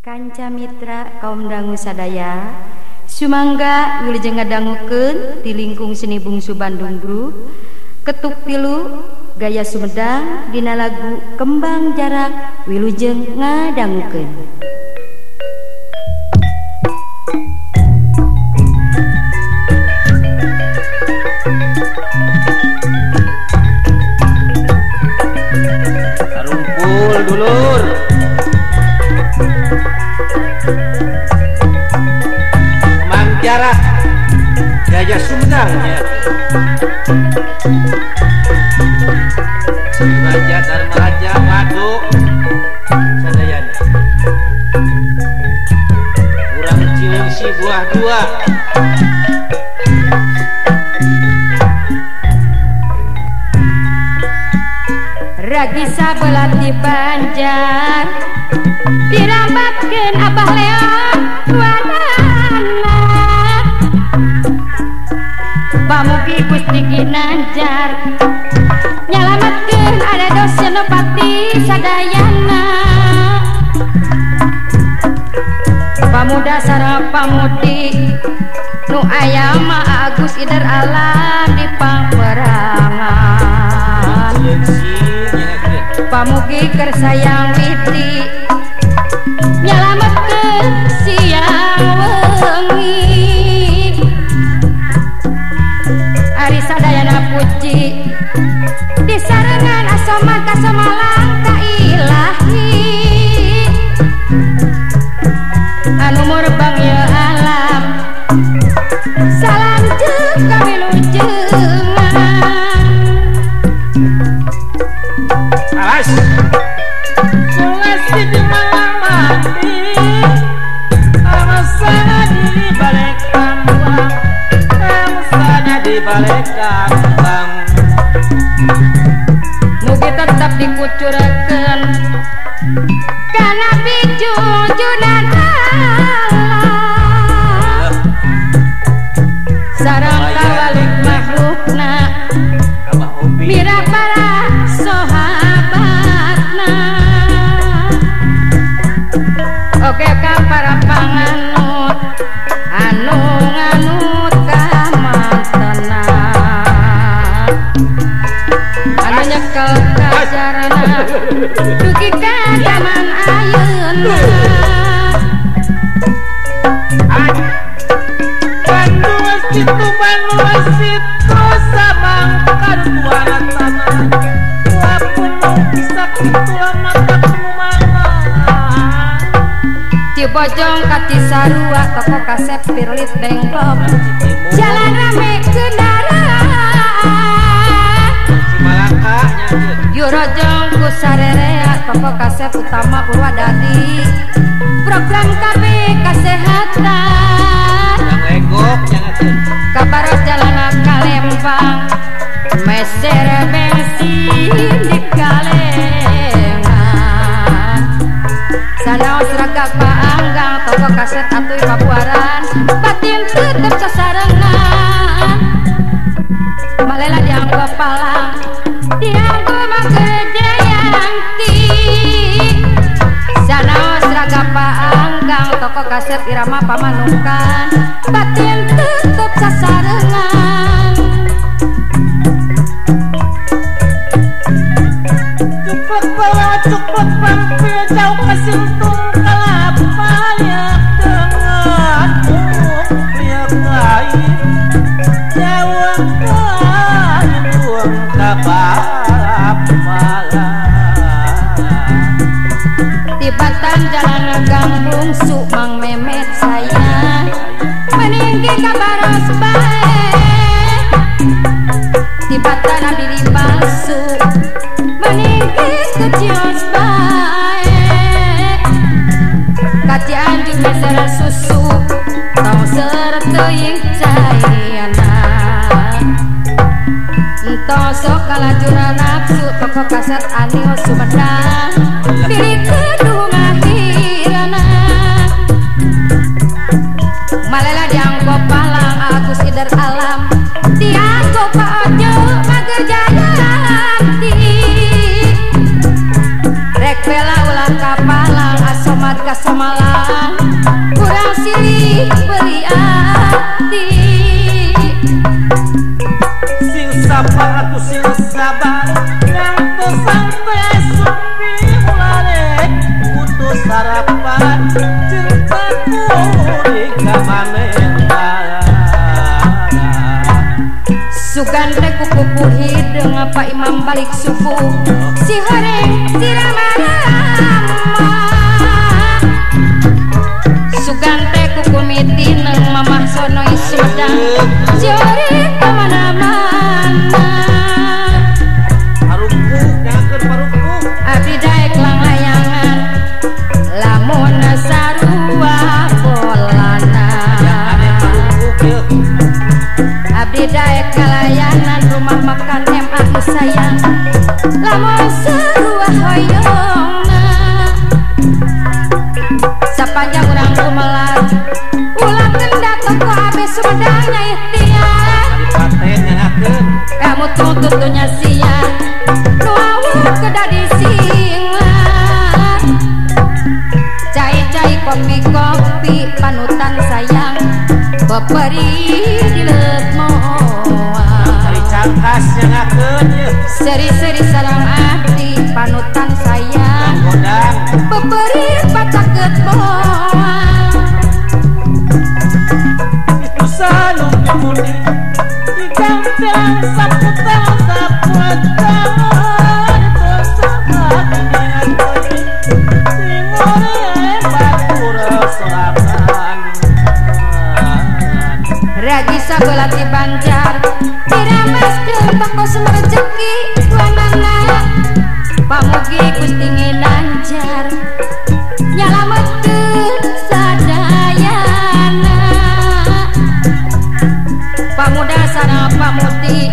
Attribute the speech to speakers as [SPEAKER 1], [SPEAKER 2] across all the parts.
[SPEAKER 1] Kanca Mitra kaum dangu sadaya. Sumangga Wilujeng ngadangukeun di lingkung seni bungsu Bandung Bru. Ketuk tilu gaya Sumedang dina lagu Kembang Jarak Wilujeng ngadangukeun
[SPEAKER 2] Mangkiara Gaya Sundangnya Raja Dharmaraja Madu Sadayana Kurang cium si buah dua.
[SPEAKER 1] Ragi sabelati banjar Dirambatkeun Abah Leo Wadana Pamugi Gusti Ginanjar Nyalametkeun ada dosa Senopati Sadayana. Pamuda sareng pamudi Nu aya mah Agus Idar Alam di pangperangan Pamugi keur sayang witi ilahi. Anu ya alam. Salam jeung kawilujengan
[SPEAKER 2] Alas.
[SPEAKER 3] Sulasi di malam mandi. Amasana di balik di kambang
[SPEAKER 1] Dikucurkan. Karena bijujunan Allah Sarang kawalik makhlukna. Mira para sahabatna. Oke ka para panganut. Anu nganut kamantena Anu nyekel kajarana Dugi ka zaman ayeuna
[SPEAKER 3] Bandung situ Bandung situ Sabang kaduana tanah. Wapun bisa kitu lama mana?
[SPEAKER 1] Cibojong kati sarua toko kasep pirlit bengklok Jalan rame Yurojong ku sarerea toko kasep utama Purwadadi Program KB kesehatan.
[SPEAKER 2] Legok
[SPEAKER 1] Kabaros jalan Kalembang Meser bensin di kalengan Sanaos ragak paanggang toko kaset atuy Rama pamanungkan batin tetep sasarengan
[SPEAKER 3] cepet bawa cepet bang jauh ke situ
[SPEAKER 1] Tibatan jalan gang bungsu Mang Memet saya Meninggi kabaros bae Tibatan abdi palsu Meninggi kecios bae Kaci anjing meser susu. Tong serteuing cayana Ento sok kalajuran nafsu. Toko kaset anio Sumedang Sugante kuku hidung ngapa Imam balik suku sihoreng tidak Sugante kuku mitin Mamah Sono
[SPEAKER 3] Sudang Jori kieu
[SPEAKER 1] Abdi daek kalayanan rumah makan MA sayang Lamun sarua hoyongna. Sapanjang urang kumelar Ulang kendak toko abe sumedangnya ikhtiar
[SPEAKER 3] Paten nyakeun
[SPEAKER 1] kamu tututunya siang. Nuawu kedadi singlah cai-cai kopi-kopi panutan sayang. Beperi seri-seri salam hati panutan sayang pemberi patah getboh
[SPEAKER 3] itu selalu dipuni di
[SPEAKER 1] kampung sapu tembako semerjeki Tuanana Pamugi kustingi lancar Nyalametkeun sadayana. Pamuda sana pamuti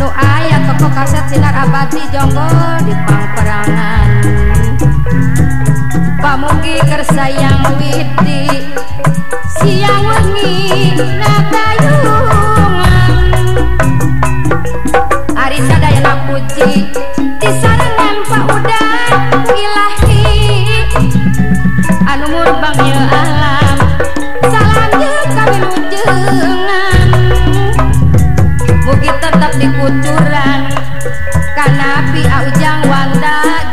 [SPEAKER 1] Nu aya toko kaset sinar abadi jonggo di pangperangan. Pamugi kersayang widi siang wengi natayungan Haji disarangan Pak udah ilahi. Anumur bangnya alam. Salamnya kami nujengan mugi tetap dikucuran kanapi aujang wanda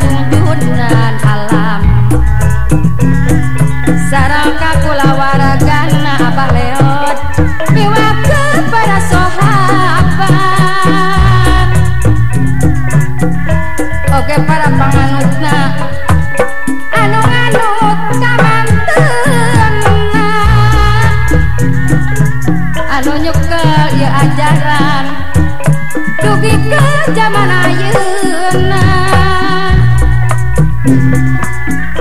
[SPEAKER 1] para panganutna anu nganut kamanteun anu nyukel ieu ajaran dugi ke zaman ayeuna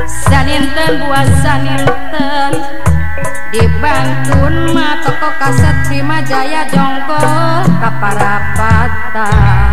[SPEAKER 1] saninten buat saninten dibantun mah toko kaset Prima Jaya Jongko kaparapatan